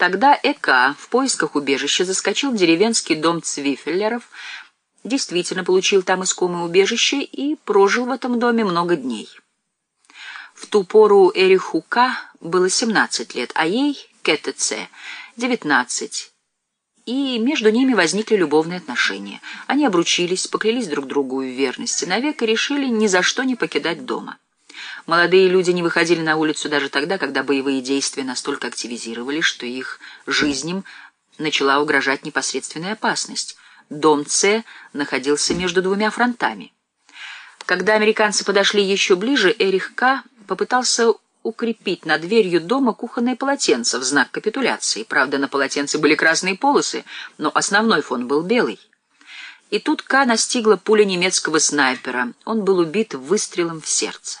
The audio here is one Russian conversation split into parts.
Тогда Эка в поисках убежища заскочил в деревенский дом Цвифеллеров, действительно получил там искомое убежище и прожил в этом доме много дней. В ту пору Эриху К. было 17 лет, а ей, КТЦ, 19. И между ними возникли любовные отношения. Они обручились, поклялись друг другу в верности навек и решили ни за что не покидать дома. Молодые люди не выходили на улицу даже тогда, когда боевые действия настолько активизировались, что их жизням начала угрожать непосредственная опасность. Дом С находился между двумя фронтами. Когда американцы подошли еще ближе, Эрих К. попытался укрепить над дверью дома кухонное полотенце в знак капитуляции. Правда, на полотенце были красные полосы, но основной фон был белый. И тут К. настигла пуля немецкого снайпера. Он был убит выстрелом в сердце.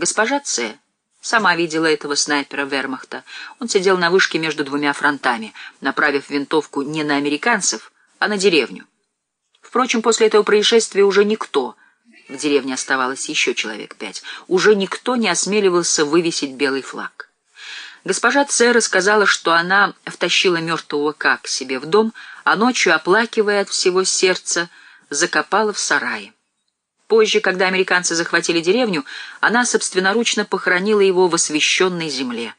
Госпожа Ц. сама видела этого снайпера вермахта. Он сидел на вышке между двумя фронтами, направив винтовку не на американцев, а на деревню. Впрочем, после этого происшествия уже никто, в деревне оставалось еще человек пять, уже никто не осмеливался вывесить белый флаг. Госпожа Ц. рассказала, что она втащила мертвого К к себе в дом, а ночью, оплакивая от всего сердца, закопала в сарае. Позже, когда американцы захватили деревню, она собственноручно похоронила его в освященной земле.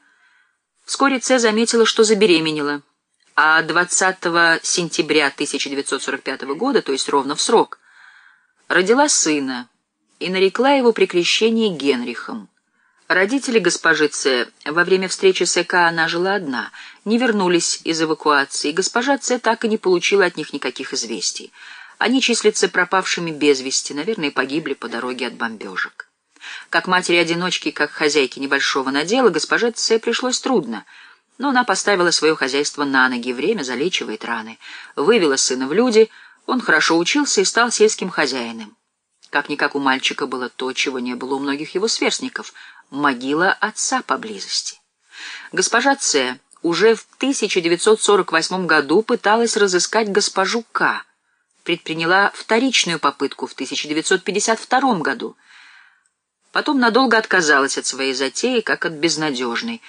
Вскоре Ц. заметила, что забеременела, а 20 сентября 1945 года, то есть ровно в срок, родила сына и нарекла его при крещении Генрихом. Родители госпожи Ц. во время встречи с ЭК она жила одна, не вернулись из эвакуации, госпожа Ц. так и не получила от них никаких известий. Они числятся пропавшими без вести, наверное, погибли по дороге от бомбежек. Как матери-одиночки, как хозяйки небольшого надела, госпоже Ц. пришлось трудно, но она поставила свое хозяйство на ноги, время залечивает раны, вывела сына в люди, он хорошо учился и стал сельским хозяином. Как-никак у мальчика было то, чего не было у многих его сверстников — могила отца поблизости. Госпожа Ц. уже в 1948 году пыталась разыскать госпожу К., предприняла вторичную попытку в 1952 году. Потом надолго отказалась от своей затеи, как от безнадежной,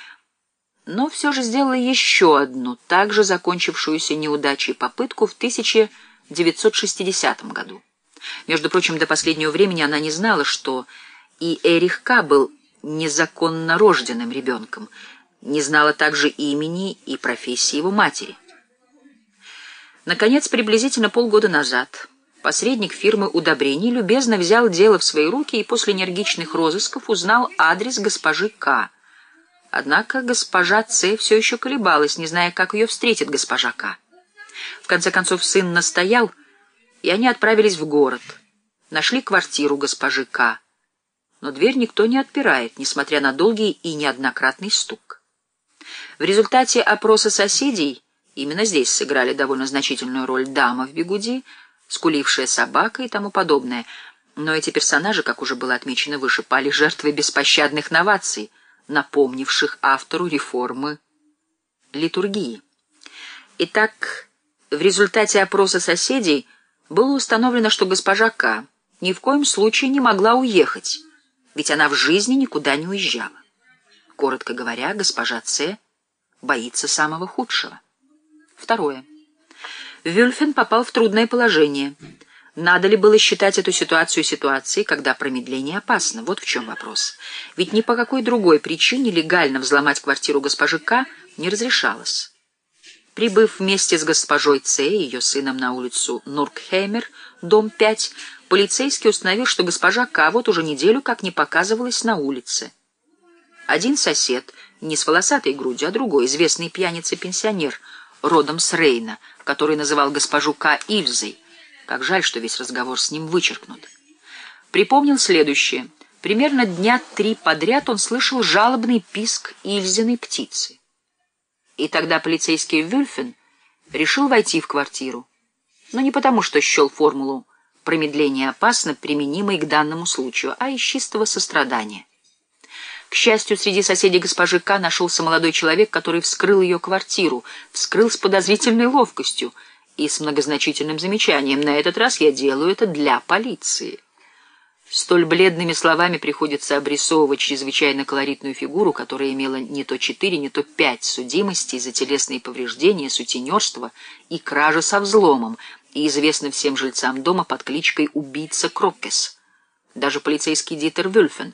но все же сделала еще одну, также закончившуюся неудачей попытку в 1960 году. Между прочим, до последнего времени она не знала, что и Эрих К. был незаконно рожденным ребенком, не знала также имени и профессии его матери. Наконец, приблизительно полгода назад посредник фирмы удобрений любезно взял дело в свои руки и после энергичных розысков узнал адрес госпожи К. Однако госпожа Ц. все еще колебалась, не зная, как ее встретит госпожа К. В конце концов, сын настоял, и они отправились в город. Нашли квартиру госпожи К. Но дверь никто не отпирает, несмотря на долгий и неоднократный стук. В результате опроса соседей Именно здесь сыграли довольно значительную роль дама в бегуди, скулившая собака и тому подобное. Но эти персонажи, как уже было отмечено выше, пали жертвой беспощадных новаций, напомнивших автору реформы литургии. Итак, в результате опроса соседей было установлено, что госпожа К. ни в коем случае не могла уехать, ведь она в жизни никуда не уезжала. Коротко говоря, госпожа С. боится самого худшего. Второе. Вюльфен попал в трудное положение. Надо ли было считать эту ситуацию ситуацией, когда промедление опасно? Вот в чем вопрос. Ведь ни по какой другой причине легально взломать квартиру госпожи К. не разрешалось. Прибыв вместе с госпожой Ц. и ее сыном на улицу Нуркхеймер, дом 5, полицейский установил, что госпожа К. вот уже неделю как не показывалась на улице. Один сосед, не с волосатой грудью, а другой, известный пьяница-пенсионер – родом с Рейна, который называл госпожу К. Ильзой. Как жаль, что весь разговор с ним вычеркнут. Припомнил следующее. Примерно дня три подряд он слышал жалобный писк Ильзиной птицы. И тогда полицейский Вюльфен решил войти в квартиру. Но не потому, что счел формулу «промедление опасно», применимой к данному случаю, а из чистого сострадания. К счастью, среди соседей госпожи К. нашелся молодой человек, который вскрыл ее квартиру, вскрыл с подозрительной ловкостью и с многозначительным замечанием. На этот раз я делаю это для полиции. Столь бледными словами приходится обрисовывать чрезвычайно колоритную фигуру, которая имела не то четыре, не то пять судимостей за телесные повреждения, сутенерство и кража со взломом, и известна всем жильцам дома под кличкой «Убийца Кроккес». Даже полицейский Дитер Вюльфен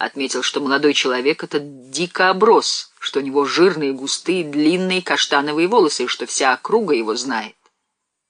отметил, что молодой человек — это дико оброс, что у него жирные, густые, длинные каштановые волосы, и что вся округа его знает.